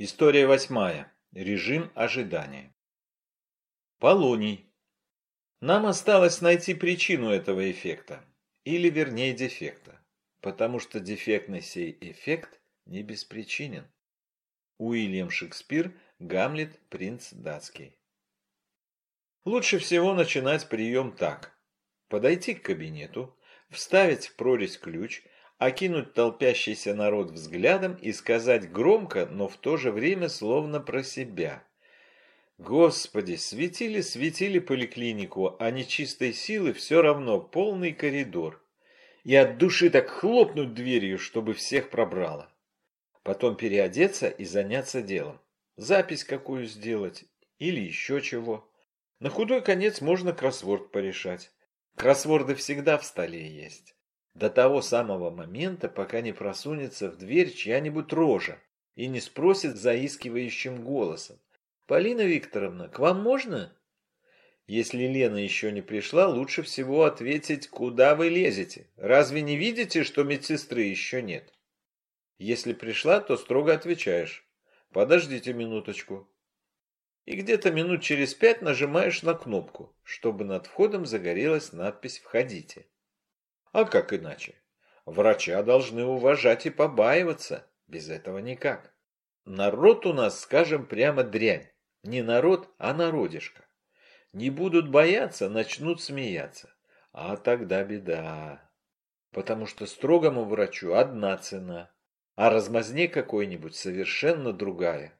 История восьмая. Режим ожидания. Полоний. Нам осталось найти причину этого эффекта, или вернее дефекта, потому что дефектный сей эффект не беспричинен. Уильям Шекспир, Гамлет, принц датский. Лучше всего начинать прием так. Подойти к кабинету, вставить в прорезь ключ – окинуть толпящийся народ взглядом и сказать громко, но в то же время словно про себя. Господи, светили, светили поликлинику, а нечистой силы все равно полный коридор. И от души так хлопнуть дверью, чтобы всех пробрало. Потом переодеться и заняться делом. Запись какую сделать или еще чего. На худой конец можно кроссворд порешать. Кроссворды всегда в столе есть до того самого момента, пока не просунется в дверь чья-нибудь рожа и не спросит заискивающим голосом. «Полина Викторовна, к вам можно?» Если Лена еще не пришла, лучше всего ответить, куда вы лезете. Разве не видите, что медсестры еще нет? Если пришла, то строго отвечаешь. Подождите минуточку. И где-то минут через пять нажимаешь на кнопку, чтобы над входом загорелась надпись «Входите». А как иначе? Врача должны уважать и побаиваться. Без этого никак. Народ у нас, скажем прямо, дрянь. Не народ, а народишко. Не будут бояться, начнут смеяться. А тогда беда. Потому что строгому врачу одна цена, а размазне какой-нибудь совершенно другая.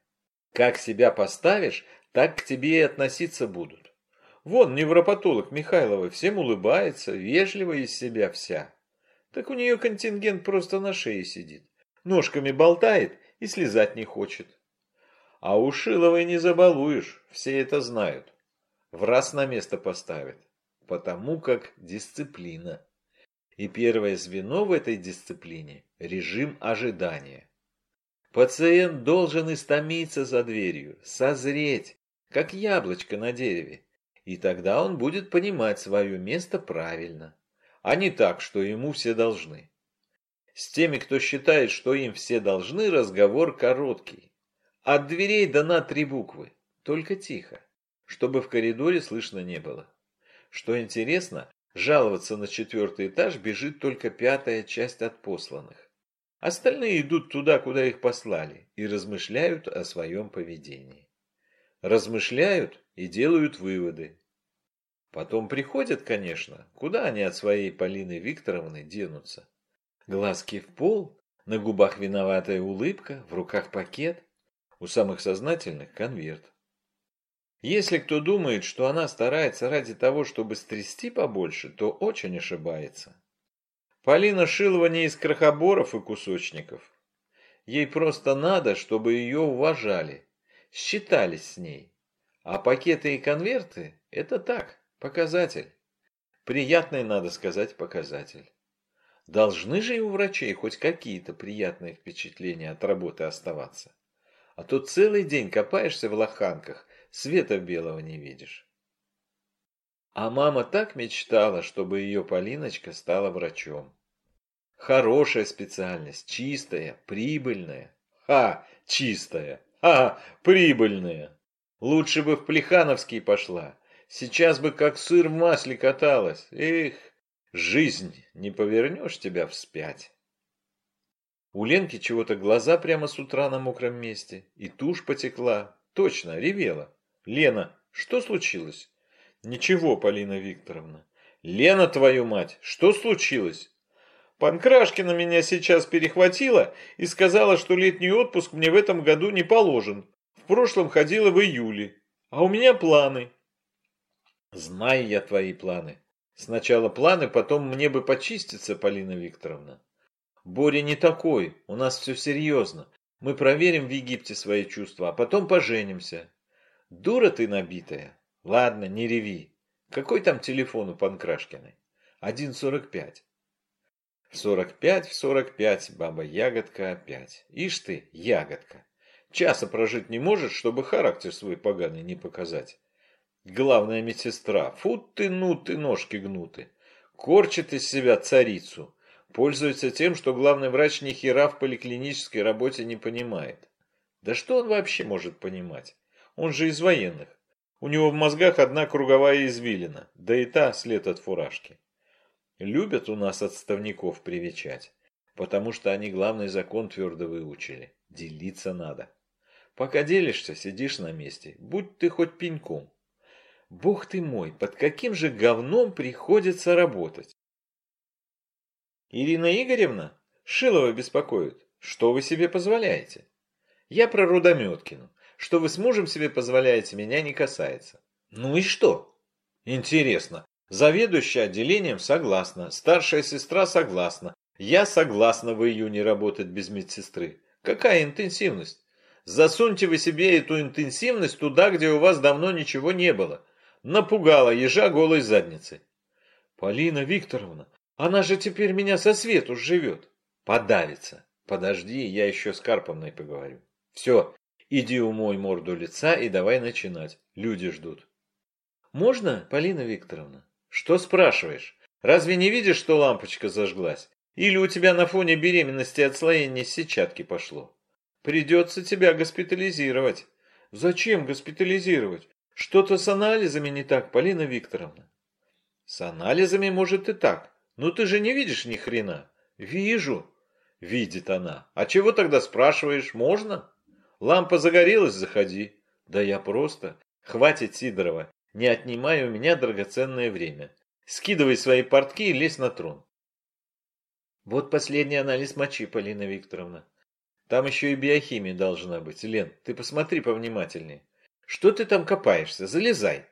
Как себя поставишь, так к тебе и относиться будут. Вон невропатолог Михайлова всем улыбается, вежливо из себя вся. Так у нее контингент просто на шее сидит. Ножками болтает и слезать не хочет. А у Шиловой не забалуешь, все это знают. В раз на место поставят. Потому как дисциплина. И первое звено в этой дисциплине – режим ожидания. Пациент должен истомиться за дверью, созреть, как яблочко на дереве, и тогда он будет понимать свое место правильно, а не так, что ему все должны. С теми, кто считает, что им все должны, разговор короткий. От дверей дана три буквы, только тихо, чтобы в коридоре слышно не было. Что интересно, жаловаться на четвертый этаж бежит только пятая часть от посланных. Остальные идут туда, куда их послали, и размышляют о своем поведении. Размышляют и делают выводы. Потом приходят, конечно, куда они от своей Полины Викторовны денутся. Глазки в пол, на губах виноватая улыбка, в руках пакет, у самых сознательных конверт. Если кто думает, что она старается ради того, чтобы стрясти побольше, то очень ошибается. Полина Шилова не из крохоборов и кусочников. Ей просто надо, чтобы ее уважали, считались с ней. А пакеты и конверты – это так, показатель. Приятный, надо сказать, показатель. Должны же и у врачей хоть какие-то приятные впечатления от работы оставаться. А то целый день копаешься в лоханках, света белого не видишь. А мама так мечтала, чтобы ее Полиночка стала врачом. Хорошая специальность, чистая, прибыльная. Ха, чистая, ха, прибыльная. Лучше бы в Плехановский пошла. Сейчас бы как сыр в масле каталась. Эх, жизнь, не повернешь тебя вспять. У Ленки чего-то глаза прямо с утра на мокром месте. И тушь потекла. Точно, ревела. Лена, что случилось? Ничего, Полина Викторовна. Лена, твою мать, что случилось? Панкрашкина меня сейчас перехватила и сказала, что летний отпуск мне в этом году не положен прошлом ходила в июле, а у меня планы. Знаю я твои планы. Сначала планы, потом мне бы почиститься, Полина Викторовна. Боря не такой, у нас все серьезно. Мы проверим в Египте свои чувства, а потом поженимся. Дура ты набитая. Ладно, не реви. Какой там телефон у Панкрашкиной? Один сорок пять. В сорок пять, в сорок пять, баба ягодка опять. Ишь ты, ягодка. Часа прожить не может, чтобы характер свой поганый не показать. Главная медсестра, фу ты, ну ты, ножки гнуты. Корчит из себя царицу. Пользуется тем, что главный врач ни хера в поликлинической работе не понимает. Да что он вообще может понимать? Он же из военных. У него в мозгах одна круговая извилина, да и та след от фуражки. Любят у нас отставников привечать, потому что они главный закон твердо выучили. Делиться надо. Пока делишься, сидишь на месте, будь ты хоть пеньком. Бог ты мой, под каким же говном приходится работать? Ирина Игоревна? Шилова беспокоит. Что вы себе позволяете? Я про Рудометкину. Что вы с мужем себе позволяете, меня не касается. Ну и что? Интересно. Заведующая отделением согласна. Старшая сестра согласна. Я согласна в июне работать без медсестры. Какая интенсивность? Засуньте вы себе эту интенсивность туда, где у вас давно ничего не было. Напугала ежа голой задницей. Полина Викторовна, она же теперь меня со свету живет. Подавится. Подожди, я еще с Карповной поговорю. Все, иди умой морду лица и давай начинать. Люди ждут. Можно, Полина Викторовна? Что спрашиваешь? Разве не видишь, что лампочка зажглась? Или у тебя на фоне беременности отслоение сетчатки пошло? Придется тебя госпитализировать. Зачем госпитализировать? Что-то с анализами не так, Полина Викторовна. С анализами может и так. Но ты же не видишь ни хрена. Вижу. Видит она. А чего тогда спрашиваешь? Можно? Лампа загорелась, заходи. Да я просто. Хватит, Сидорова. Не отнимай у меня драгоценное время. Скидывай свои портки и лезь на трон. Вот последний анализ мочи, Полина Викторовна. Там еще и биохимия должна быть. Лен, ты посмотри повнимательнее. Что ты там копаешься? Залезай.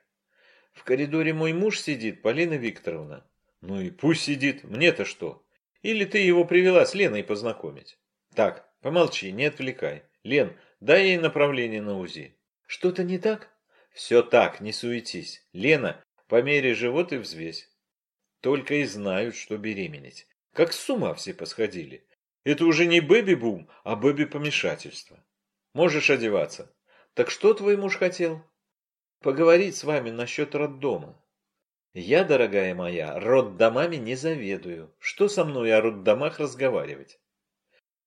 В коридоре мой муж сидит, Полина Викторовна. Ну и пусть сидит, мне-то что? Или ты его привела с Леной познакомить? Так, помолчи, не отвлекай. Лен, дай ей направление на УЗИ. Что-то не так? Все так, не суетись. Лена, померяй живот и взвесь. Только и знают, что беременеть. Как с ума все посходили. Это уже не бэби-бум, а бэби-помешательство. Можешь одеваться. Так что твой муж хотел? Поговорить с вами насчет роддома. Я, дорогая моя, роддомами не заведую. Что со мной о роддомах разговаривать?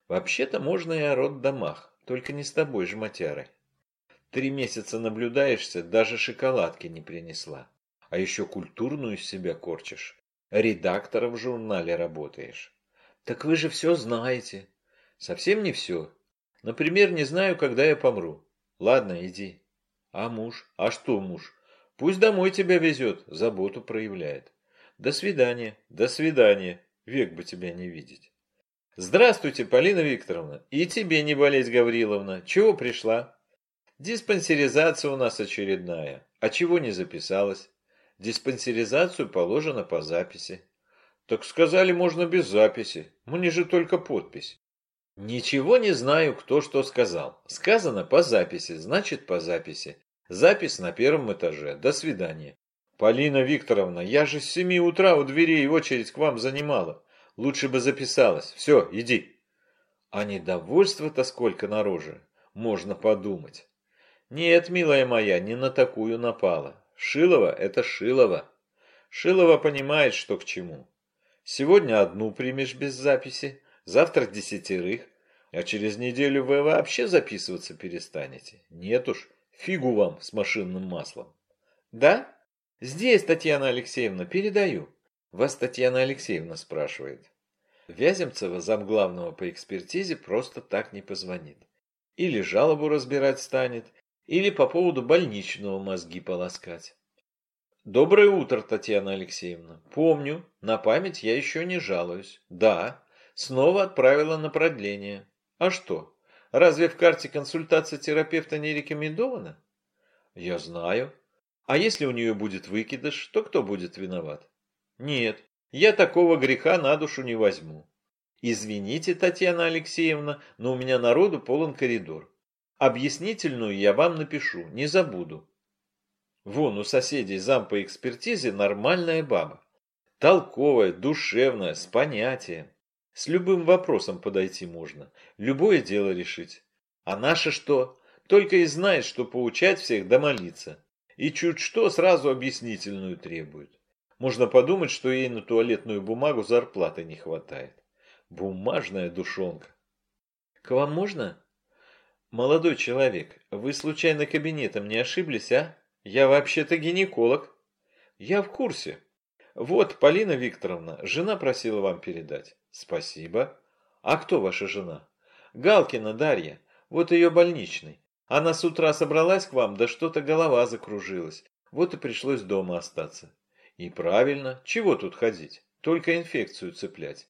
Вообще-то можно и о роддомах, только не с тобой, жматярой. Три месяца наблюдаешься, даже шоколадки не принесла. А еще культурную из себя корчишь. Редактором в журнале работаешь. Так вы же все знаете. Совсем не все. Например, не знаю, когда я помру. Ладно, иди. А муж? А что муж? Пусть домой тебя везет, заботу проявляет. До свидания, до свидания. Век бы тебя не видеть. Здравствуйте, Полина Викторовна. И тебе не болеть, Гавриловна. Чего пришла? Диспансеризация у нас очередная. А чего не записалась? Диспансеризацию положено по записи. Так сказали, можно без записи. Мне же только подпись. Ничего не знаю, кто что сказал. Сказано по записи, значит по записи. Запись на первом этаже. До свидания. Полина Викторовна, я же с семи утра у дверей очередь к вам занимала. Лучше бы записалась. Все, иди. А недовольство-то сколько на. Можно подумать. Нет, милая моя, не на такую напала. Шилова – это Шилова. Шилова понимает, что к чему. Сегодня одну примешь без записи, завтра десятерых, а через неделю вы вообще записываться перестанете. Нет уж, фигу вам с машинным маслом. Да? Здесь, Татьяна Алексеевна, передаю. Вас Татьяна Алексеевна спрашивает. Вяземцева, замглавного по экспертизе, просто так не позвонит. Или жалобу разбирать станет, или по поводу больничного мозги полоскать. Доброе утро, Татьяна Алексеевна. Помню, на память я еще не жалуюсь. Да, снова отправила на продление. А что, разве в карте консультация терапевта не рекомендована? Я знаю. А если у нее будет выкидыш, то кто будет виноват? Нет, я такого греха на душу не возьму. Извините, Татьяна Алексеевна, но у меня народу полон коридор. Объяснительную я вам напишу, не забуду. Вон у соседей зам по экспертизе нормальная баба. Толковая, душевная, с понятием. С любым вопросом подойти можно, любое дело решить. А наша что? Только и знает, что поучать всех да молиться. И чуть что сразу объяснительную требует. Можно подумать, что ей на туалетную бумагу зарплаты не хватает. Бумажная душонка. К вам можно? Молодой человек, вы случайно кабинетом не ошиблись, а? Я вообще-то гинеколог. Я в курсе. Вот, Полина Викторовна, жена просила вам передать. Спасибо. А кто ваша жена? Галкина Дарья. Вот ее больничный. Она с утра собралась к вам, да что-то голова закружилась. Вот и пришлось дома остаться. И правильно, чего тут ходить? Только инфекцию цеплять.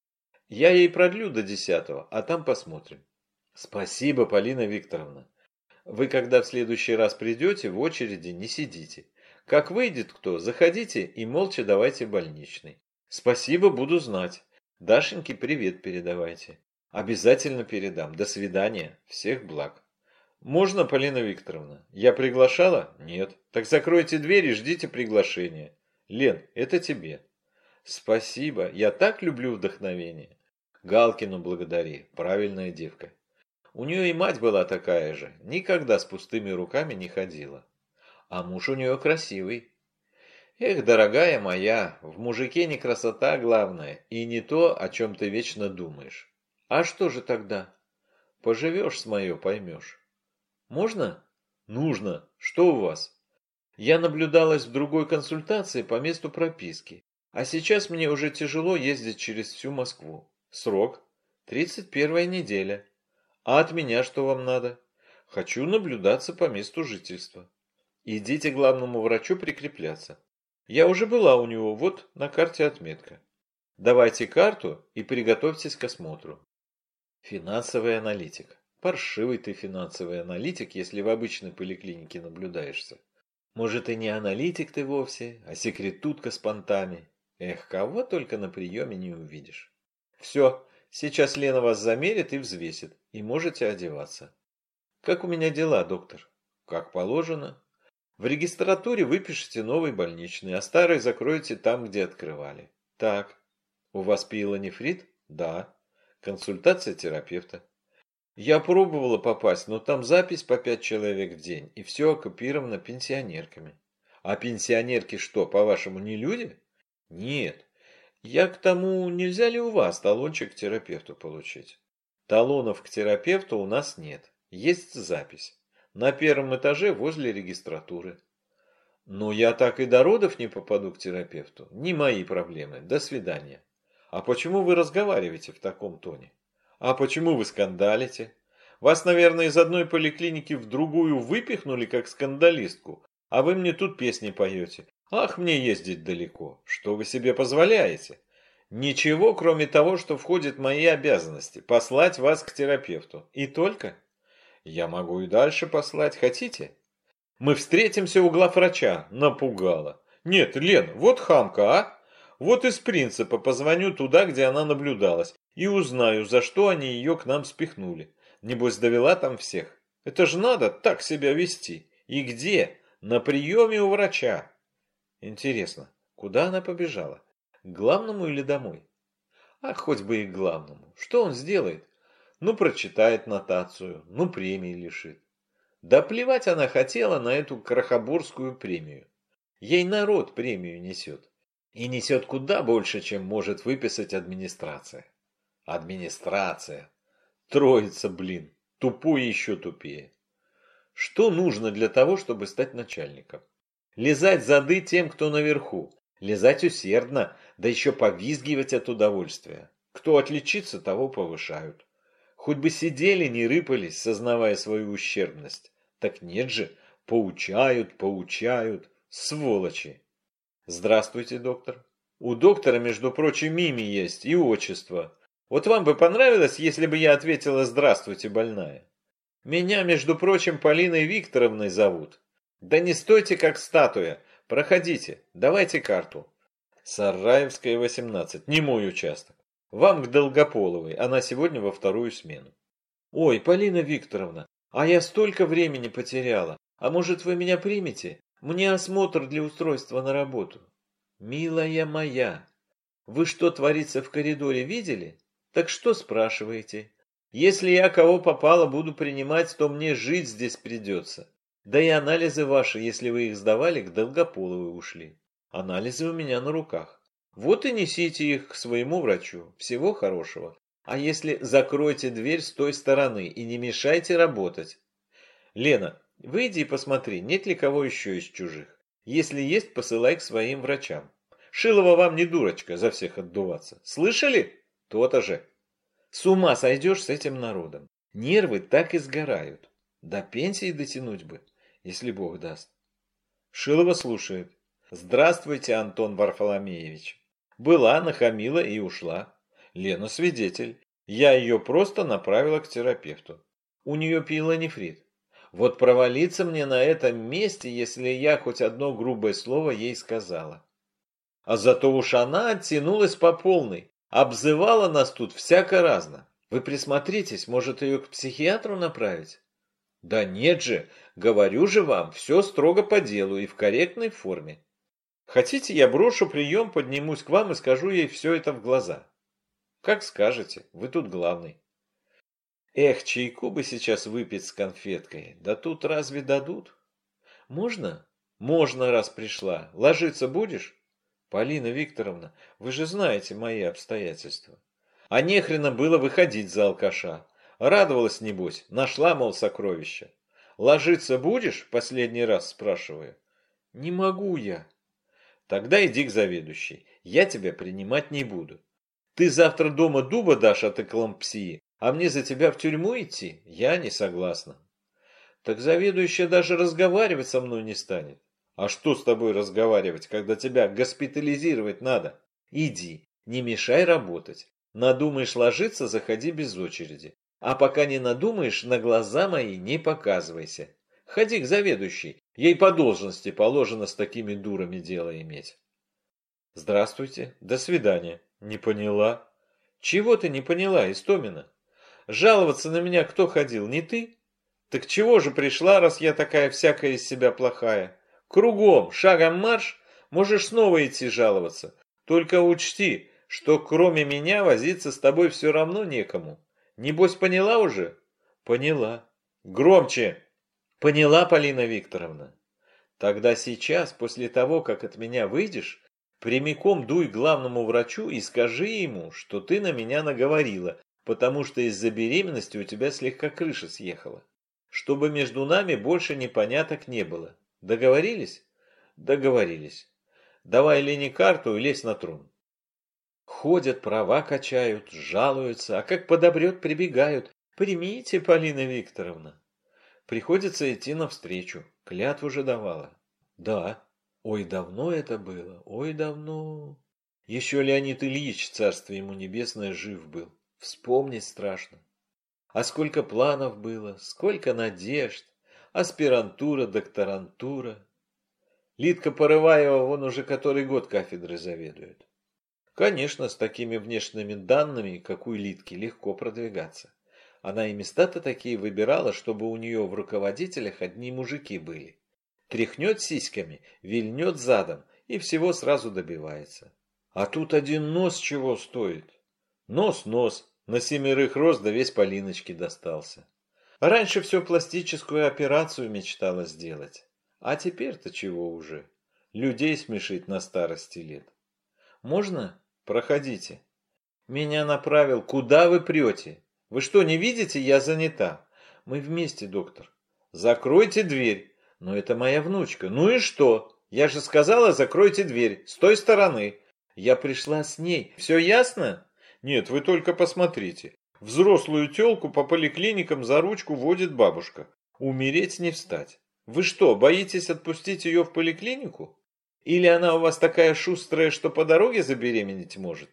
Я ей продлю до десятого, а там посмотрим. Спасибо, Полина Викторовна. Вы, когда в следующий раз придете, в очереди не сидите. Как выйдет кто, заходите и молча давайте больничный. Спасибо, буду знать. Дашеньке привет передавайте. Обязательно передам. До свидания. Всех благ. Можно, Полина Викторовна? Я приглашала? Нет. Так закройте дверь и ждите приглашения. Лен, это тебе. Спасибо. Я так люблю вдохновение. Галкину благодари. Правильная девка. У нее и мать была такая же, никогда с пустыми руками не ходила. А муж у нее красивый. Эх, дорогая моя, в мужике не красота главное, и не то, о чем ты вечно думаешь. А что же тогда? Поживешь с мое, поймешь. Можно? Нужно. Что у вас? Я наблюдалась в другой консультации по месту прописки, а сейчас мне уже тяжело ездить через всю Москву. Срок? Тридцать первая неделя. А от меня что вам надо? Хочу наблюдаться по месту жительства. Идите к главному врачу прикрепляться. Я уже была у него, вот на карте отметка. Давайте карту и приготовьтесь к осмотру. Финансовый аналитик. Паршивый ты финансовый аналитик, если в обычной поликлинике наблюдаешься. Может и не аналитик ты вовсе, а секретутка с понтами. Эх, кого только на приеме не увидишь. Все, Сейчас Лена вас замерит и взвесит, и можете одеваться. Как у меня дела, доктор? Как положено. В регистратуре выпишите новый больничный, а старый закроете там, где открывали. Так. У вас пиелонефрит? Да. Консультация терапевта. Я пробовала попасть, но там запись по пять человек в день, и все оккупировано пенсионерками. А пенсионерки что, по-вашему, не люди? Нет, я к тому, нельзя ли у вас талончик к терапевту получить? Талонов к терапевту у нас нет. Есть запись. На первом этаже возле регистратуры. Но я так и до родов не попаду к терапевту. Не мои проблемы. До свидания. А почему вы разговариваете в таком тоне? А почему вы скандалите? Вас, наверное, из одной поликлиники в другую выпихнули, как скандалистку, а вы мне тут песни поете. Ах, мне ездить далеко. Что вы себе позволяете? Ничего, кроме того, что входит в мои обязанности. Послать вас к терапевту. И только? Я могу и дальше послать. Хотите? Мы встретимся у главврача. Напугала. Нет, Лен, вот хамка, а? Вот из принципа позвоню туда, где она наблюдалась, и узнаю, за что они ее к нам спихнули. Небось, довела там всех. Это же надо так себя вести. И где? На приеме у врача. Интересно, куда она побежала? К главному или домой? А хоть бы и к главному. Что он сделает? Ну, прочитает нотацию, ну, премии лишит. Да плевать она хотела на эту крахоборскую премию. Ей народ премию несет. И несет куда больше, чем может выписать администрация. Администрация. Троица, блин. Тупой еще тупее. Что нужно для того, чтобы стать начальником? Лизать зады тем, кто наверху. Лизать усердно, да еще повизгивать от удовольствия. Кто отличится, того повышают. Хоть бы сидели, не рыпались, сознавая свою ущербность. Так нет же, поучают, поучают. Сволочи. Здравствуйте, доктор. У доктора, между прочим, мими есть и отчество. Вот вам бы понравилось, если бы я ответила «Здравствуйте, больная». Меня, между прочим, Полиной Викторовной зовут. Да не стойте как статуя. Проходите, давайте карту. Сараевская, 18. Не мой участок. Вам к Долгополовой, она сегодня во вторую смену. Ой, Полина Викторовна, а я столько времени потеряла. А может вы меня примете? Мне осмотр для устройства на работу. Милая моя, вы что творится в коридоре видели? Так что спрашиваете? Если я кого попало буду принимать, то мне жить здесь придется. Да и анализы ваши, если вы их сдавали, к Долгополовой ушли. Анализы у меня на руках. Вот и несите их к своему врачу. Всего хорошего. А если закройте дверь с той стороны и не мешайте работать, Лена, выйди и посмотри, нет ли кого еще из чужих. Если есть, посылай к своим врачам. Шилова вам не дурочка за всех отдуваться. Слышали? То-то же. С ума сойдешь с этим народом. Нервы так и сгорают. До пенсии дотянуть бы, если Бог даст. Шилова слушает. Здравствуйте, Антон Варфоломеевич. Была, нахамила и ушла. Лена свидетель. Я ее просто направила к терапевту. У нее пилонефрит. Вот провалиться мне на этом месте, если я хоть одно грубое слово ей сказала. А зато уж она оттянулась по полной, обзывала нас тут всяко разно. Вы присмотритесь, может ее к психиатру направить? Да нет же, говорю же вам, все строго по делу и в корректной форме. Хотите, я брошу прием, поднимусь к вам и скажу ей все это в глаза? Как скажете, вы тут главный. Эх, чайку бы сейчас выпить с конфеткой, да тут разве дадут? Можно? Можно, раз пришла. Ложиться будешь? Полина Викторовна, вы же знаете мои обстоятельства. А нехрена было выходить за алкаша. Радовалась, небось, нашла, мол, сокровища. Ложиться будешь? Последний раз спрашиваю. Не могу я. Тогда иди к заведующей. Я тебя принимать не буду. Ты завтра дома дуба дашь от эклампсии, а мне за тебя в тюрьму идти? Я не согласна. Так заведующая даже разговаривать со мной не станет. А что с тобой разговаривать, когда тебя госпитализировать надо? Иди, не мешай работать. Надумаешь ложиться, заходи без очереди. А пока не надумаешь, на глаза мои не показывайся. Ходи к заведующей, ей по должности положено с такими дурами дело иметь. Здравствуйте, до свидания. Не поняла. Чего ты не поняла, Истомина? Жаловаться на меня кто ходил, не ты? Так чего же пришла, раз я такая всякая из себя плохая? Кругом, шагом марш, можешь снова идти жаловаться. Только учти, что кроме меня возиться с тобой все равно некому. Небось, поняла уже? Поняла. Громче. Поняла, Полина Викторовна. Тогда сейчас, после того, как от меня выйдешь, прямиком дуй главному врачу и скажи ему, что ты на меня наговорила, потому что из-за беременности у тебя слегка крыша съехала. Чтобы между нами больше непоняток не было. Договорились? Договорились. Давай Лене карту и лезь на трон. Ходят, права качают, жалуются, а как подобрет, прибегают. Примите, Полина Викторовна. Приходится идти навстречу. Клятву же давала. Да. Ой, давно это было, ой, давно. Еще Леонид Ильич, царство ему небесное, жив был. Вспомнить страшно. А сколько планов было, сколько надежд. Аспирантура, докторантура. Лидка Порываева вон уже который год кафедры заведует. Конечно, с такими внешними данными, как у Лидки, легко продвигаться. Она и места-то такие выбирала, чтобы у нее в руководителях одни мужики были. Тряхнет сиськами, вильнет задом и всего сразу добивается. А тут один нос чего стоит? Нос-нос, на семерых рост да весь Полиночке достался. Раньше все пластическую операцию мечтала сделать. А теперь-то чего уже? Людей смешить на старости лет. Можно? Проходите. Меня направил. Куда вы прете? Вы что, не видите? Я занята. Мы вместе, доктор. Закройте дверь. Но это моя внучка. Ну и что? Я же сказала, закройте дверь. С той стороны. Я пришла с ней. Все ясно? Нет, вы только посмотрите. Взрослую телку по поликлиникам за ручку водит бабушка. Умереть не встать. Вы что, боитесь отпустить ее в поликлинику? Или она у вас такая шустрая, что по дороге забеременеть может?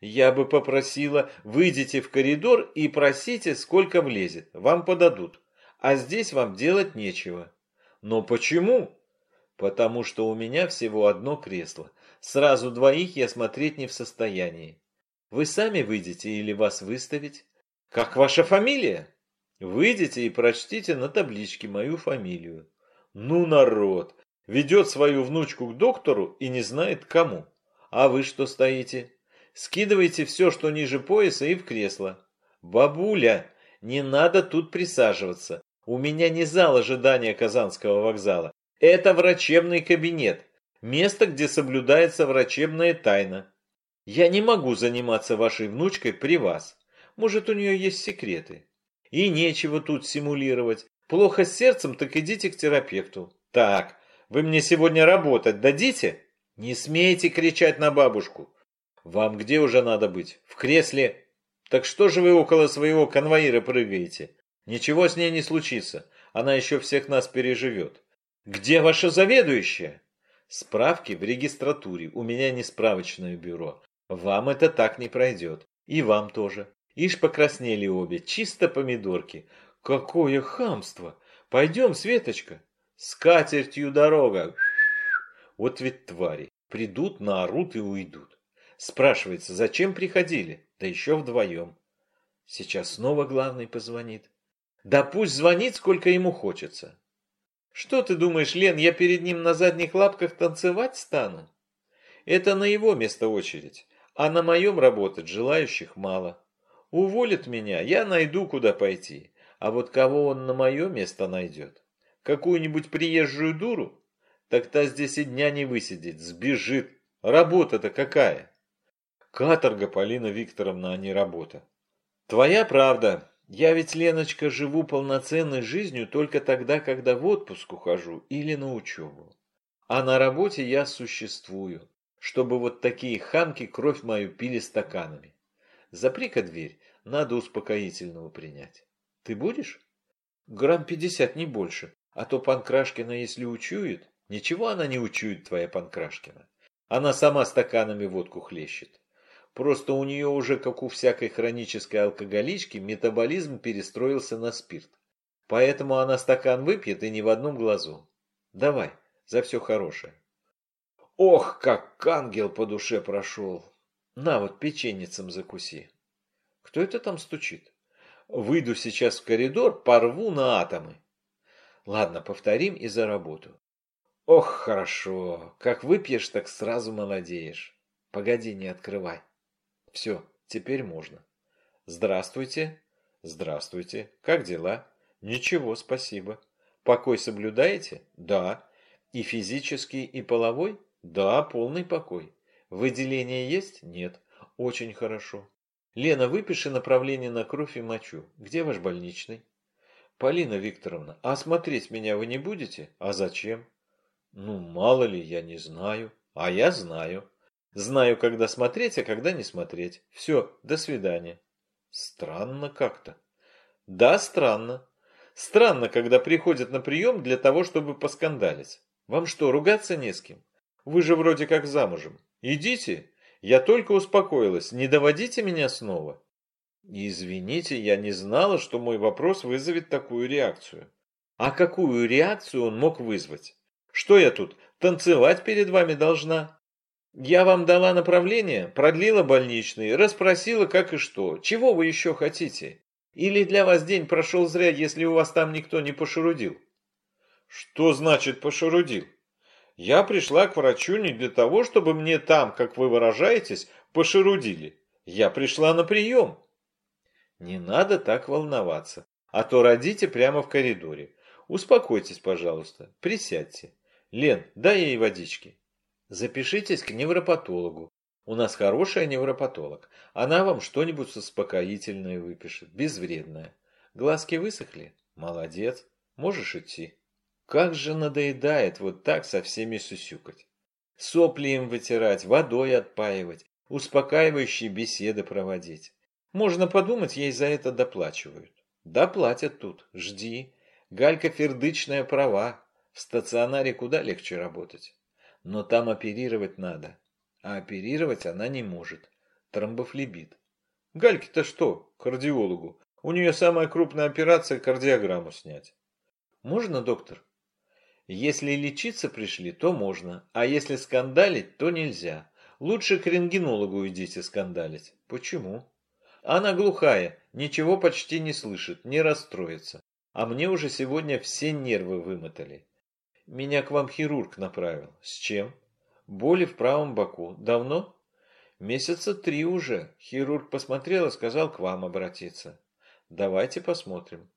Я бы попросила, выйдите в коридор и просите, сколько влезет. Вам подадут. А здесь вам делать нечего. Но почему? Потому что у меня всего одно кресло. Сразу двоих я смотреть не в состоянии. Вы сами выйдете или вас выставить? Как ваша фамилия? Выйдите и прочтите на табличке мою фамилию. Ну, народ, ведет свою внучку к доктору и не знает кому. А вы что стоите? Скидывайте все, что ниже пояса, и в кресло. Бабуля, не надо тут присаживаться. У меня не зал ожидания Казанского вокзала. Это врачебный кабинет. Место, где соблюдается врачебная тайна. Я не могу заниматься вашей внучкой при вас. Может, у нее есть секреты. И нечего тут симулировать. Плохо с сердцем, так идите к терапевту. Так, вы мне сегодня работать дадите? Не смейте кричать на бабушку. Вам где уже надо быть? В кресле? Так что же вы около своего конвоира прыгаете? Ничего с ней не случится. Она еще всех нас переживет. Где ваша заведующая? Справки в регистратуре. У меня не справочное бюро. Вам это так не пройдет. И вам тоже. Ишь покраснели обе. Чисто помидорки. Какое хамство! Пойдем, Светочка. С катертью дорога. Вот ведь твари. Придут, наорут и уйдут. Спрашивается, зачем приходили? Да еще вдвоем. Сейчас снова главный позвонит. Да пусть звонит, сколько ему хочется. Что ты думаешь, Лен, я перед ним на задних лапках танцевать стану? Это на его место очередь, а на моем работать желающих мало. Уволит меня, я найду, куда пойти. А вот кого он на мое место найдет? Какую-нибудь приезжую дуру? Так та здесь и дня не высидит, сбежит. Работа-то какая? Каторга, Полина Викторовна, а не работа. Твоя правда. Я ведь, Леночка, живу полноценной жизнью только тогда, когда в отпуск ухожу или на учебу. А на работе я существую, чтобы вот такие хамки кровь мою пили стаканами. Запри-ка дверь, надо успокоительного принять. Ты будешь? Грамм пятьдесят, не больше. А то Панкрашкина, если учует... Ничего она не учует, твоя Панкрашкина. Она сама стаканами водку хлещет. Просто у нее уже, как у всякой хронической алкоголички, метаболизм перестроился на спирт. Поэтому она стакан выпьет и не в одном глазу. Давай, за все хорошее. Ох, как ангел по душе прошел. На вот печенницем закуси. Кто это там стучит? Выйду сейчас в коридор, порву на атомы. Ладно, повторим и за работу. Ох, хорошо. Как выпьешь, так сразу молодеешь. Погоди, не открывай. Все, теперь можно. Здравствуйте. Здравствуйте. Как дела? Ничего, спасибо. Покой соблюдаете? Да. И физический, и половой? Да, полный покой. Выделение есть? Нет. Очень хорошо. Лена, выпиши направление на кровь и мочу. Где ваш больничный? Полина Викторовна, а осмотреть меня вы не будете? А зачем? Ну, мало ли, я не знаю. А я знаю. Знаю, когда смотреть, а когда не смотреть. Все, до свидания. Странно как-то. Да, странно. Странно, когда приходят на прием для того, чтобы поскандалить. Вам что, ругаться не с кем? Вы же вроде как замужем. Идите. Я только успокоилась. Не доводите меня снова. Извините, я не знала, что мой вопрос вызовет такую реакцию. А какую реакцию он мог вызвать? Что я тут, танцевать перед вами должна? Я вам дала направление, продлила больничный, расспросила как и что. Чего вы еще хотите? Или для вас день прошел зря, если у вас там никто не пошарудил? Что значит пошарудил? Я пришла к врачу не для того, чтобы мне там, как вы выражаетесь, пошарудили. Я пришла на прием. Не надо так волноваться, а то родите прямо в коридоре. Успокойтесь, пожалуйста, присядьте. Лен, дай ей водички. Запишитесь к невропатологу. У нас хорошая невропатолог. Она вам что-нибудь успокоительное выпишет, безвредное. Глазки высохли? Молодец. Можешь идти. Как же надоедает вот так со всеми сусюкать. Сопли им вытирать, водой отпаивать, успокаивающие беседы проводить. Можно подумать, ей за это доплачивают. Доплатят тут, жди. Галька Фердычная права. В стационаре куда легче работать. Но там оперировать надо. А оперировать она не может. Тромбофлебит. Гальке-то что, кардиологу? У нее самая крупная операция кардиограмму снять. Можно, доктор? Если лечиться пришли, то можно. А если скандалить, то нельзя. Лучше к рентгенологу идите скандалить. Почему? Она глухая, ничего почти не слышит, не расстроится. А мне уже сегодня все нервы вымотали. Меня к вам хирург направил. С чем? Боли в правом боку. Давно? Месяца три уже. Хирург посмотрел и сказал к вам обратиться. Давайте посмотрим.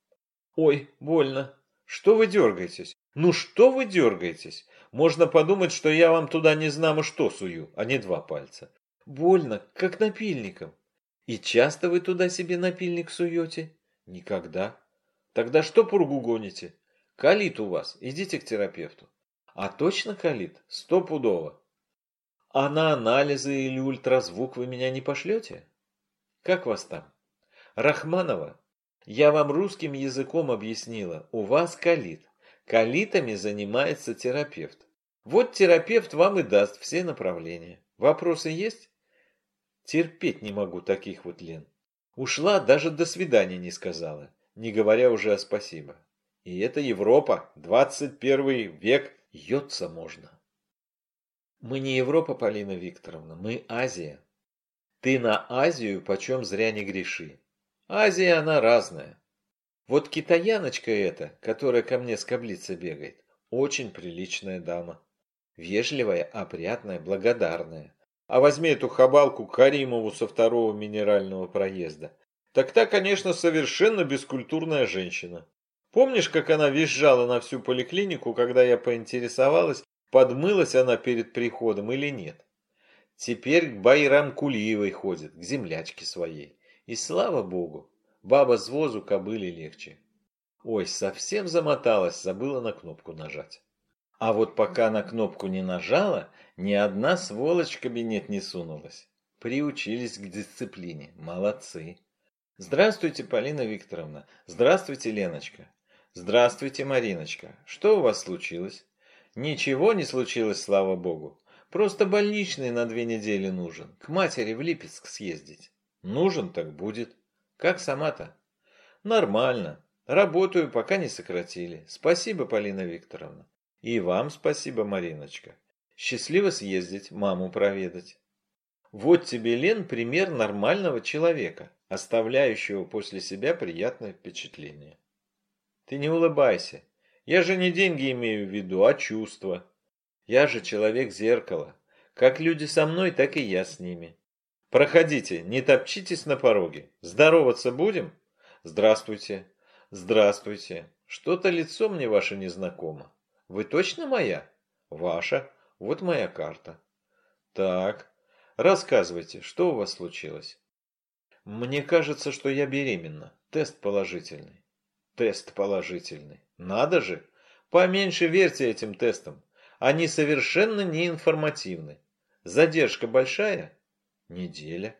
Ой, больно. Что вы дергаетесь? Ну что вы дергаетесь? Можно подумать, что я вам туда не знамо что сую, а не два пальца. Больно, как напильником. И часто вы туда себе напильник суете? Никогда. Тогда что пургу гоните? Калит у вас, идите к терапевту. А точно калит? Стопудово. А на анализы или ультразвук вы меня не пошлете? Как вас там? Рахманова, я вам русским языком объяснила, у вас калит. Калитами занимается терапевт. Вот терапевт вам и даст все направления. Вопросы есть? Терпеть не могу таких вот Лен. Ушла, даже до свидания не сказала, не говоря уже о спасибо. И это Европа, 21 век, ется можно. Мы не Европа, Полина Викторовна, мы Азия. Ты на Азию почем зря не греши. Азия она разная. Вот китаяночка эта, которая ко мне с каблицы бегает, очень приличная дама. Вежливая, опрятная, благодарная. А возьми эту хабалку Каримову со второго минерального проезда. Так та, конечно, совершенно бескультурная женщина. Помнишь, как она визжала на всю поликлинику, когда я поинтересовалась, подмылась она перед приходом или нет? Теперь к Байрам Кулиевой ходит, к землячке своей. И слава богу, баба с возу кобыли легче. Ой, совсем замоталась, забыла на кнопку нажать. А вот пока на кнопку не нажала, ни одна сволочь в кабинет не сунулась. Приучились к дисциплине. Молодцы. Здравствуйте, Полина Викторовна. Здравствуйте, Леночка. Здравствуйте, Мариночка. Что у вас случилось? Ничего не случилось, слава богу. Просто больничный на две недели нужен. К матери в Липецк съездить. Нужен, так будет. Как сама-то? Нормально. Работаю, пока не сократили. Спасибо, Полина Викторовна. И вам спасибо, Мариночка. Счастливо съездить, маму проведать. Вот тебе, Лен, пример нормального человека, оставляющего после себя приятное впечатление. Ты не улыбайся. Я же не деньги имею в виду, а чувства. Я же человек-зеркало. Как люди со мной, так и я с ними. Проходите, не топчитесь на пороге. Здороваться будем? Здравствуйте. Здравствуйте. Что-то лицо мне ваше незнакомо. Вы точно моя? Ваша. Вот моя карта. Так. Рассказывайте, что у вас случилось? Мне кажется, что я беременна. Тест положительный. Тест положительный. Надо же. Поменьше верьте этим тестам. Они совершенно неинформативны. Задержка большая? Неделя.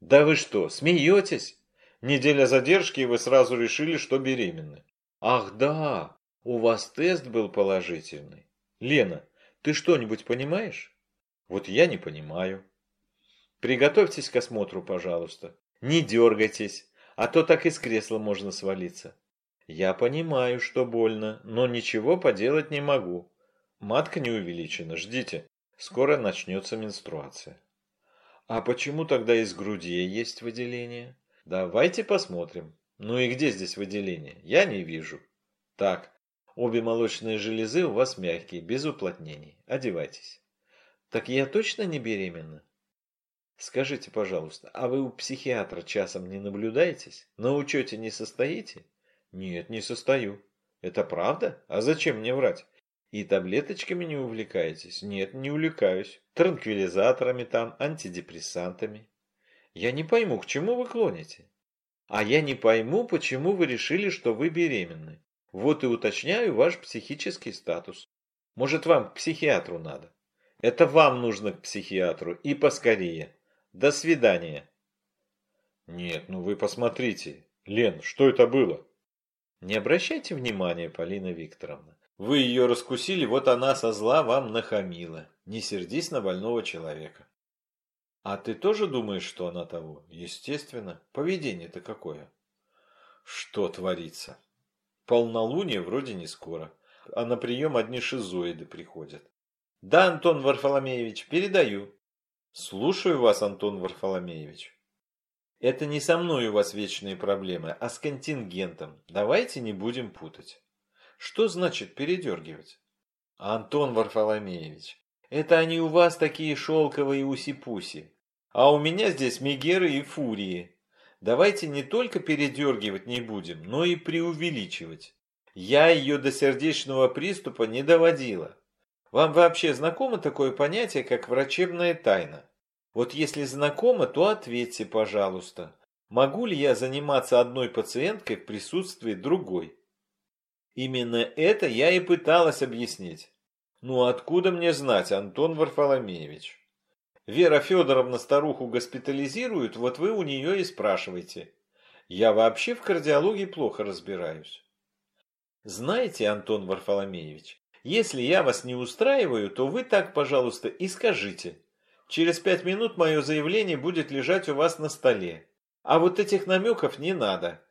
Да вы что, смеетесь? Неделя задержки, и вы сразу решили, что беременны. Ах да, у вас тест был положительный. Лена, ты что-нибудь понимаешь? Вот я не понимаю. Приготовьтесь к осмотру, пожалуйста. Не дергайтесь, а то так из кресла можно свалиться. Я понимаю, что больно, но ничего поделать не могу. Матка не увеличена, ждите. Скоро начнется менструация. А почему тогда из груди есть выделение? Давайте посмотрим. Ну и где здесь выделение? Я не вижу. Так, Обе молочные железы у вас мягкие, без уплотнений. Одевайтесь. Так я точно не беременна? Скажите, пожалуйста, а вы у психиатра часом не наблюдаетесь? На учете не состоите? Нет, не состою. Это правда? А зачем мне врать? И таблеточками не увлекаетесь? Нет, не увлекаюсь. Транквилизаторами там, антидепрессантами. Я не пойму, к чему вы клоните? А я не пойму, почему вы решили, что вы беременны. Вот и уточняю ваш психический статус. Может, вам к психиатру надо? Это вам нужно к психиатру и поскорее. До свидания. Нет, ну вы посмотрите. Лен, что это было? Не обращайте внимания, Полина Викторовна. Вы ее раскусили, вот она со зла вам нахамила. Не сердись на больного человека. А ты тоже думаешь, что она того? Естественно. Поведение-то какое? Что творится? Полнолуние вроде не скоро, а на прием одни шизоиды приходят. Да, Антон Варфоломеевич, передаю. Слушаю вас, Антон Варфоломеевич. Это не со мной у вас вечные проблемы, а с контингентом. Давайте не будем путать. Что значит передергивать? Антон Варфоломеевич, это они у вас такие шелковые уси-пуси. А у меня здесь мегеры и фурии. Давайте не только передергивать не будем, но и преувеличивать. Я ее до сердечного приступа не доводила. Вам вообще знакомо такое понятие, как врачебная тайна? Вот если знакомо, то ответьте, пожалуйста. Могу ли я заниматься одной пациенткой в присутствии другой? Именно это я и пыталась объяснить. Ну откуда мне знать, Антон Варфоломеевич? Вера Федоровна старуху госпитализирует, вот вы у нее и спрашиваете. Я вообще в кардиологии плохо разбираюсь. Знаете, Антон Варфоломеевич, если я вас не устраиваю, то вы так, пожалуйста, и скажите. Через пять минут мое заявление будет лежать у вас на столе. А вот этих намеков не надо.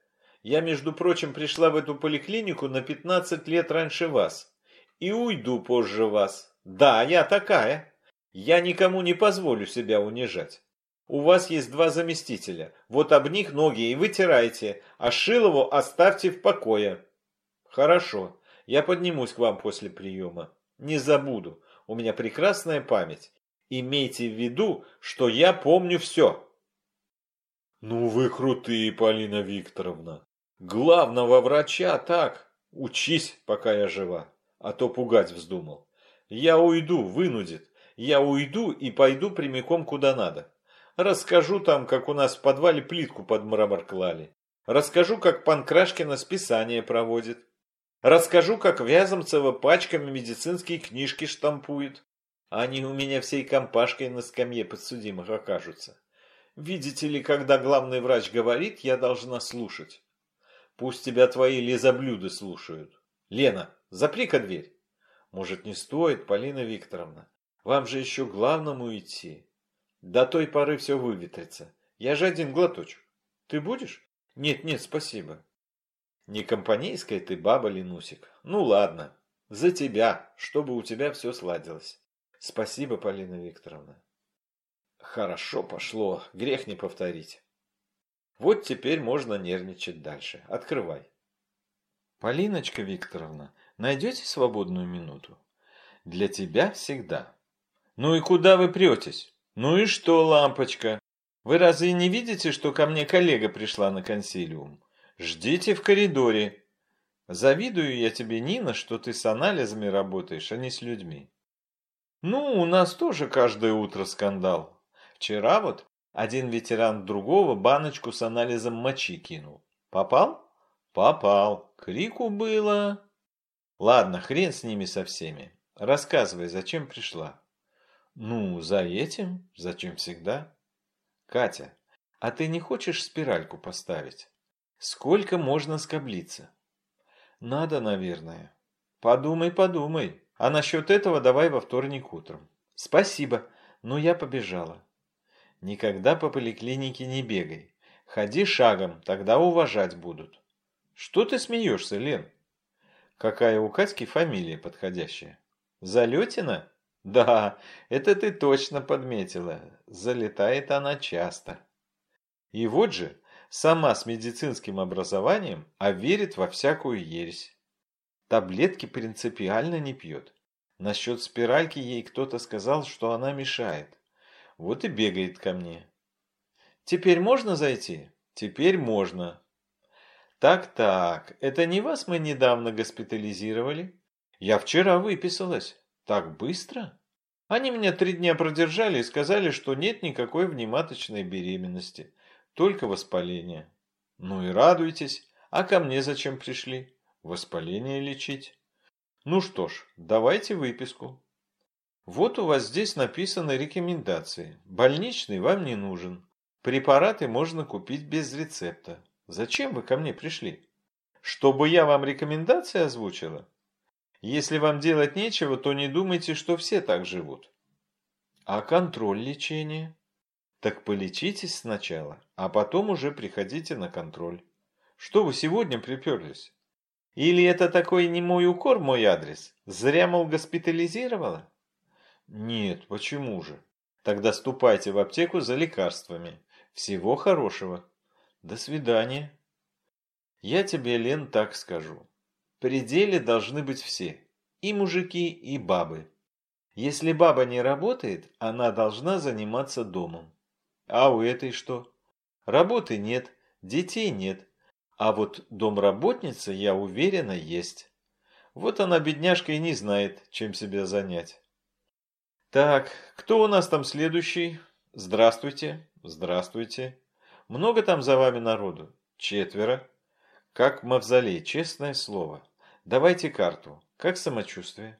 Я, между прочим, пришла в эту поликлинику на 15 лет раньше вас. И уйду позже вас. Да, я такая. Я никому не позволю себя унижать. У вас есть два заместителя. Вот об них ноги и вытирайте, а Шилову оставьте в покое. Хорошо, я поднимусь к вам после приема. Не забуду, у меня прекрасная память. Имейте в виду, что я помню все. Ну вы крутые, Полина Викторовна. Главного врача так. Учись, пока я жива. А то пугать вздумал. Я уйду, вынудит. Я уйду и пойду прямиком куда надо. Расскажу там, как у нас в подвале плитку под мрамор клали. Расскажу, как Панкрашкина списание проводит. Расскажу, как Вяземцева пачками медицинские книжки штампует. Они у меня всей компашкой на скамье подсудимых окажутся. Видите ли, когда главный врач говорит, я должна слушать. Пусть тебя твои лизоблюды слушают. Лена, запри-ка дверь. Может, не стоит, Полина Викторовна? Вам же еще главному идти. До той поры все выветрится. Я же один глоточек. Ты будешь? Нет, нет, спасибо. Не компанейская ты баба, Ленусик. Ну ладно, за тебя, чтобы у тебя все сладилось. Спасибо, Полина Викторовна. Хорошо пошло, грех не повторить. Вот теперь можно нервничать дальше. Открывай. Полиночка Викторовна, найдете свободную минуту? Для тебя всегда. Ну и куда вы претесь? Ну и что, лампочка? Вы разве не видите, что ко мне коллега пришла на консилиум? Ждите в коридоре. Завидую я тебе, Нина, что ты с анализами работаешь, а не с людьми. Ну, у нас тоже каждое утро скандал. Вчера вот один ветеран другого баночку с анализом мочи кинул. Попал? Попал. Крику было. Ладно, хрен с ними со всеми. Рассказывай, зачем пришла? Ну, за этим, зачем всегда. Катя, а ты не хочешь спиральку поставить? Сколько можно скоблиться? Надо, наверное. Подумай, подумай. А насчет этого давай во вторник утром. Спасибо, но я побежала. Никогда по поликлинике не бегай. Ходи шагом, тогда уважать будут. Что ты смеешься, Лен? Какая у Катьки фамилия подходящая? Залетина? Да, это ты точно подметила. Залетает она часто. И вот же, сама с медицинским образованием, а верит во всякую ересь. Таблетки принципиально не пьет. Насчет спиральки ей кто-то сказал, что она мешает. Вот и бегает ко мне. Теперь можно зайти? Теперь можно. Так-так, это не вас мы недавно госпитализировали? Я вчера выписалась. Так быстро? Они меня три дня продержали и сказали, что нет никакой внематочной беременности, только воспаление. Ну и радуйтесь. А ко мне зачем пришли? Воспаление лечить. Ну что ж, давайте выписку. Вот у вас здесь написаны рекомендации. Больничный вам не нужен. Препараты можно купить без рецепта. Зачем вы ко мне пришли? Чтобы я вам рекомендации озвучила? Если вам делать нечего, то не думайте, что все так живут. А контроль лечения? Так полечитесь сначала, а потом уже приходите на контроль. Что вы сегодня приперлись? Или это такой не мой укор, мой адрес? Зря, мол, госпитализировала? Нет, почему же? Тогда ступайте в аптеку за лекарствами. Всего хорошего. До свидания. Я тебе, Лен, так скажу. При деле должны быть все. И мужики, и бабы. Если баба не работает, она должна заниматься домом. А у этой что? Работы нет, детей нет. А вот домработница, я уверена, есть. Вот она, бедняжка, и не знает, чем себя занять. Так, кто у нас там следующий? Здравствуйте, здравствуйте. Много там за вами народу? Четверо. Как мавзолей, честное слово. Давайте карту. Как самочувствие?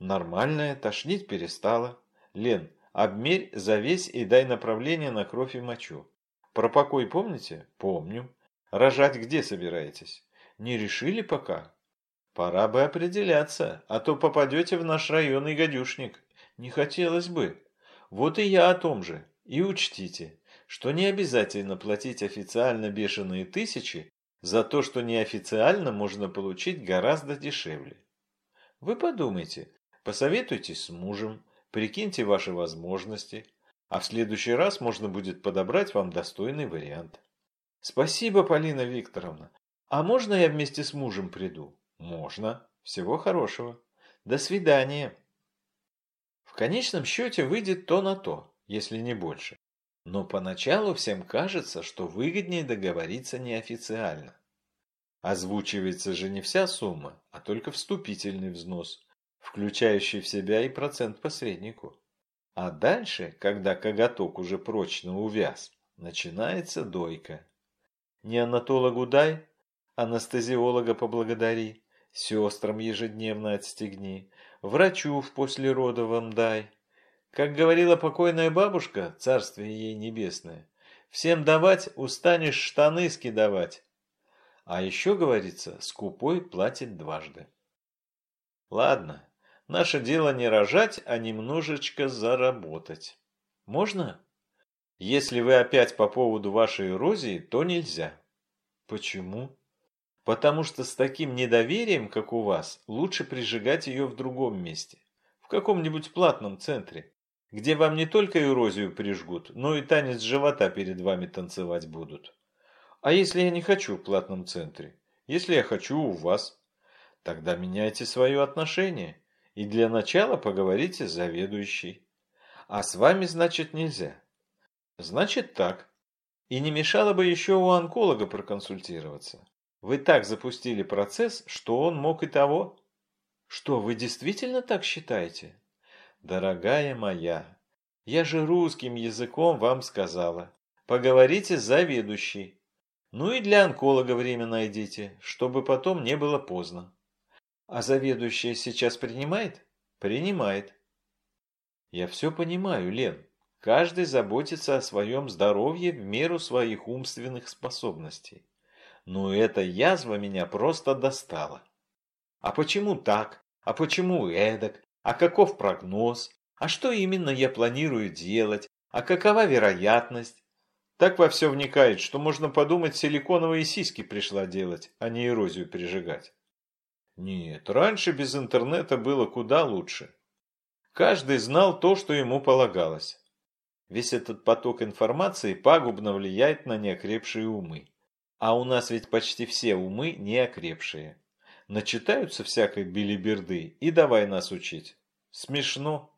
Нормальное, тошнить перестало. Лен, обмерь, завесь и дай направление на кровь и мочу. Про покой помните? Помню. Рожать где собираетесь? Не решили пока? Пора бы определяться, а то попадете в наш районный гадюшник. Не хотелось бы. Вот и я о том же. И учтите, что не обязательно платить официально бешеные тысячи за то, что неофициально можно получить гораздо дешевле. Вы подумайте, посоветуйтесь с мужем, прикиньте ваши возможности, а в следующий раз можно будет подобрать вам достойный вариант. Спасибо, Полина Викторовна. А можно я вместе с мужем приду? Можно. Всего хорошего. До свидания. В конечном счете выйдет то на то, если не больше. Но поначалу всем кажется, что выгоднее договориться неофициально. Озвучивается же не вся сумма, а только вступительный взнос, включающий в себя и процент посреднику. А дальше, когда коготок уже прочно увяз, начинается дойка. Неонатологу дай, анестезиолога поблагодари, сестрам ежедневно отстегни, врачу в послеродовом дай, как говорила покойная бабушка, царствие ей небесное, всем давать устанешь штаны скидывать. А еще, говорится, скупой платит дважды. Ладно, наше дело не рожать, а немножечко заработать. Можно? Если вы опять по поводу вашей эрозии, то нельзя. Почему? Потому что с таким недоверием, как у вас, лучше прижигать ее в другом месте. В каком-нибудь платном центре где вам не только эрозию прижгут, но и танец живота перед вами танцевать будут. А если я не хочу в платном центре? Если я хочу у вас? Тогда меняйте свое отношение и для начала поговорите с заведующей. А с вами, значит, нельзя. Значит так. И не мешало бы еще у онколога проконсультироваться. Вы так запустили процесс, что он мог и того. Что, вы действительно так считаете? Дорогая моя, я же русским языком вам сказала. Поговорите с заведующей. Ну и для онколога время найдите, чтобы потом не было поздно. А заведующая сейчас принимает? Принимает. Я все понимаю, Лен. Каждый заботится о своем здоровье в меру своих умственных способностей. Но эта язва меня просто достала. А почему так? А почему эдак? А каков прогноз? А что именно я планирую делать? А какова вероятность? Так во все вникает, что можно подумать, силиконовые сиськи пришла делать, а не эрозию прижигать. Нет, раньше без интернета было куда лучше. Каждый знал то, что ему полагалось. Весь этот поток информации пагубно влияет на неокрепшие умы. А у нас ведь почти все умы неокрепшие. Начитаются всякой билиберды и давай нас учить. Смешно.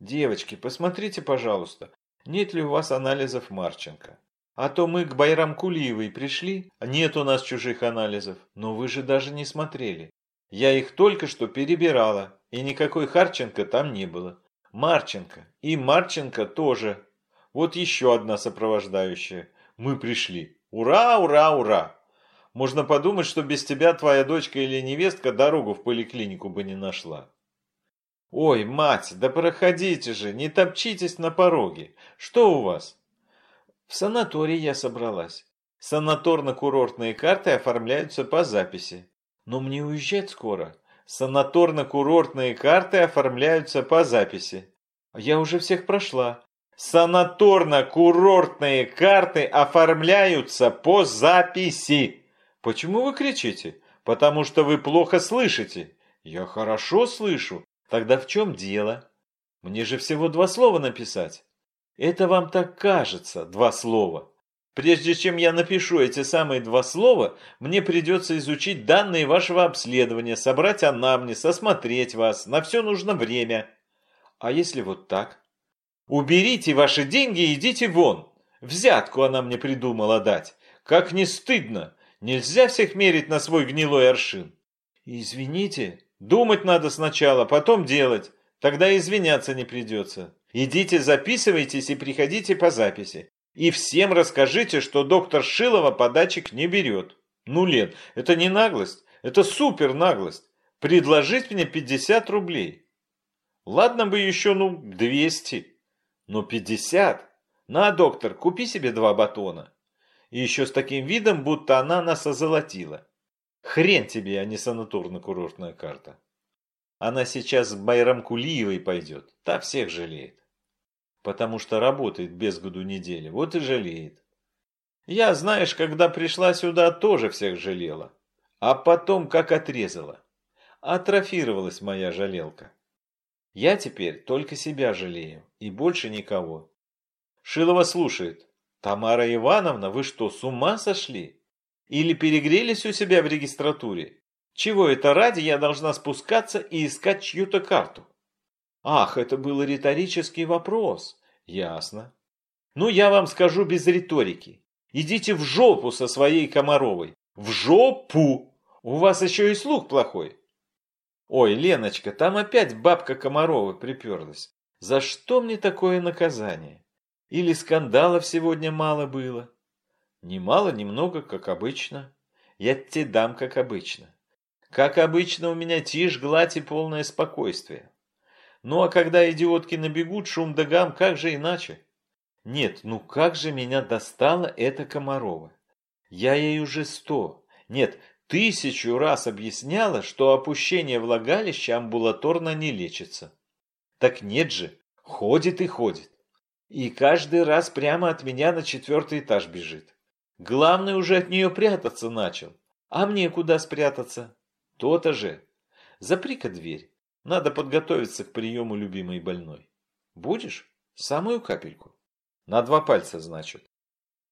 Девочки, посмотрите, пожалуйста, нет ли у вас анализов Марченко. А то мы к Байрам Кулиевой пришли, а нет у нас чужих анализов. Но вы же даже не смотрели. Я их только что перебирала, и никакой Харченко там не было. Марченко. И Марченко тоже. Вот еще одна сопровождающая. Мы пришли. Ура, ура, ура! Можно подумать, что без тебя твоя дочка или невестка дорогу в поликлинику бы не нашла. «Ой, мать, да проходите же, не топчитесь на пороге. Что у вас?» «В санаторий я собралась. Санаторно-курортные карты оформляются по записи. Но мне уезжать скоро. Санаторно-курортные карты оформляются по записи. Я уже всех прошла. Санаторно-курортные карты оформляются по записи. Почему вы кричите? Потому что вы плохо слышите. Я хорошо слышу. Тогда в чем дело? Мне же всего два слова написать. Это вам так кажется, два слова. Прежде чем я напишу эти самые два слова, мне придется изучить данные вашего обследования, собрать анамнез, осмотреть вас. На все нужно время. А если вот так? Уберите ваши деньги и идите вон. Взятку она мне придумала дать. Как не стыдно. Нельзя всех мерить на свой гнилой аршин. Извините, Думать надо сначала, потом делать. Тогда извиняться не придется. Идите, записывайтесь и приходите по записи. И всем расскажите, что доктор Шилова подачек не берет. Ну, Лен, это не наглость, это супер наглость. Предложить мне 50 рублей. Ладно бы еще, ну, 200. Но 50? На, доктор, купи себе два батона. И еще с таким видом, будто она нас озолотила. Хрен тебе, а не санаторно-курортная карта. Она сейчас в Байрамкулиевой пойдет, та всех жалеет. Потому что работает без году недели, вот и жалеет. Я, знаешь, когда пришла сюда, тоже всех жалела. А потом как отрезала. Атрофировалась моя жалелка. Я теперь только себя жалею, и больше никого. Шилова слушает. Тамара Ивановна, вы что, с ума сошли? Или перегрелись у себя в регистратуре? Чего это ради я должна спускаться и искать чью-то карту? Ах, это был риторический вопрос. Ясно. Ну, я вам скажу без риторики. Идите в жопу со своей Комаровой. В жопу! У вас еще и слух плохой. Ой, Леночка, там опять бабка Комарова приперлась. За что мне такое наказание? Или скандалов сегодня мало было? Немало, немного, как обычно. Я тебе дам, как обычно. Как обычно, у меня тишь, гладь и полное спокойствие. Ну а когда идиотки набегут, шум да гам, как же иначе? Нет, ну как же меня достала эта Комарова? Я ей уже сто, нет, тысячу раз объясняла, что опущение влагалища амбулаторно не лечится. Так нет же, ходит и ходит. И каждый раз прямо от меня на четвертый этаж бежит. Главный уже от нее прятаться начал. А мне куда спрятаться? То-то же. Запри-ка дверь. Надо подготовиться к приему любимой больной. Будешь? Самую капельку. На два пальца, значит.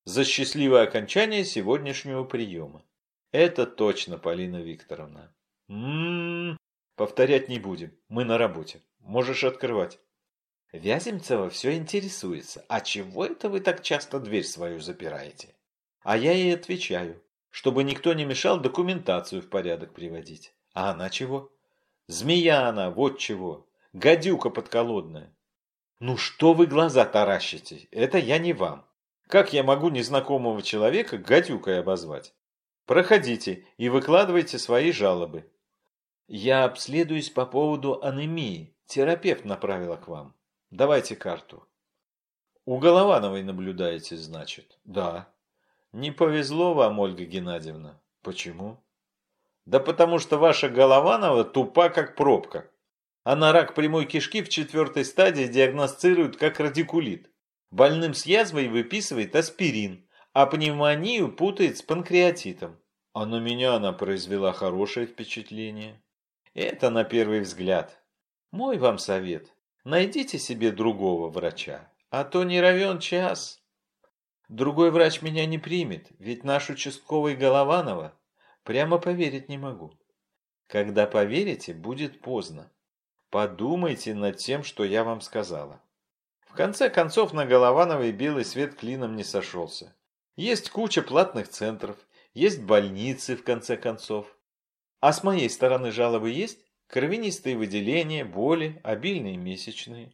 За счастливое окончание сегодняшнего приема. Это точно, Полина Викторовна. Ммм, повторять не будем. Мы на работе. Можешь открывать. Вяземцева все интересуется. А чего это вы так часто дверь свою запираете? А я ей отвечаю, чтобы никто не мешал документацию в порядок приводить. А она чего? Змея она, вот чего. Гадюка подколодная. Ну что вы глаза таращите? Это я не вам. Как я могу незнакомого человека гадюкой обозвать? Проходите и выкладывайте свои жалобы. Я обследуюсь по поводу анемии. Терапевт направила к вам. Давайте карту. У Головановой наблюдаете, значит? Да. Не повезло вам, Ольга Геннадьевна. Почему? Да потому что ваша Голованова тупа, как пробка. Она рак прямой кишки в четвертой стадии диагностирует как радикулит. Больным с язвой выписывает аспирин, а пневмонию путает с панкреатитом. А на меня она произвела хорошее впечатление. Это на первый взгляд. Мой вам совет. Найдите себе другого врача, а то не равен час. Другой врач меня не примет, ведь наш участковый Голованова Прямо поверить не могу. Когда поверите, будет поздно. Подумайте над тем, что я вам сказала. В конце концов, на Головановой белый свет клином не сошелся. Есть куча платных центров, есть больницы, в конце концов. А с моей стороны жалобы есть? Кровянистые выделения, боли, обильные месячные?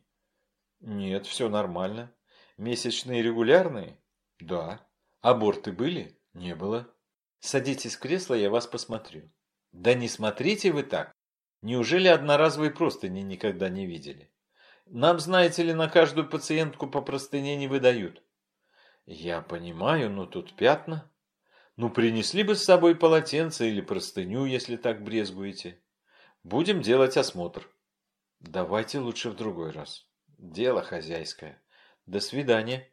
Нет, все нормально. Месячные регулярные? Да. Аборты были? Не было. Садитесь в кресло, я вас посмотрю. Да не смотрите вы так. Неужели одноразовые простыни никогда не видели? Нам, знаете ли, на каждую пациентку по простыне не выдают. Я понимаю, но тут пятна. Ну, принесли бы с собой полотенце или простыню, если так брезгуете. Будем делать осмотр. Давайте лучше в другой раз. Дело хозяйское. До свидания.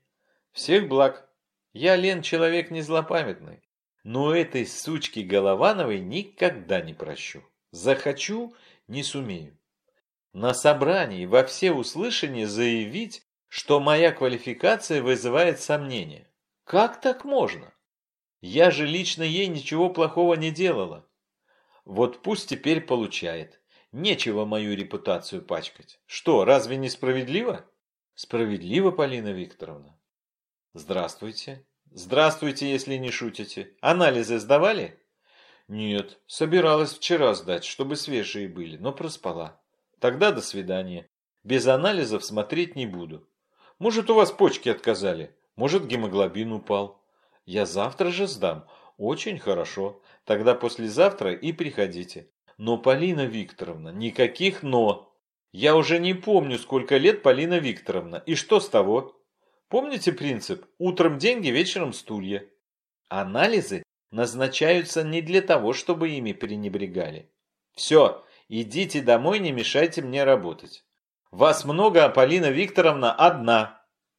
Всех благ. Я, Лен, человек не злопамятный. Но этой сучки Головановой никогда не прощу. Захочу – не сумею. На собрании во все услышания заявить, что моя квалификация вызывает сомнения. Как так можно? Я же лично ей ничего плохого не делала. Вот пусть теперь получает. Нечего мою репутацию пачкать. Что, разве не справедливо? Справедливо, Полина Викторовна. Здравствуйте. Здравствуйте, если не шутите. Анализы сдавали? Нет, собиралась вчера сдать, чтобы свежие были, но проспала. Тогда до свидания. Без анализов смотреть не буду. Может, у вас почки отказали? Может, гемоглобин упал. Я завтра же сдам. Очень хорошо. Тогда послезавтра и приходите. Но, Полина Викторовна, никаких «но». Я уже не помню, сколько лет Полина Викторовна. И что с того? Помните принцип «утром деньги, вечером стулья»? Анализы назначаются не для того, чтобы ими пренебрегали. Все, идите домой, не мешайте мне работать. Вас много, а Полина Викторовна одна.